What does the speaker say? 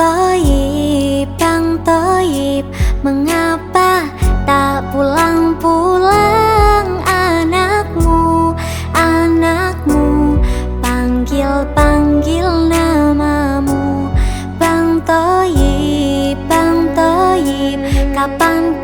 toyib, kang toyib Mengapa tak pulang-pulang anakmu, anakmu Panggil-panggil namamu. Bang toyib, bang toyib Kapan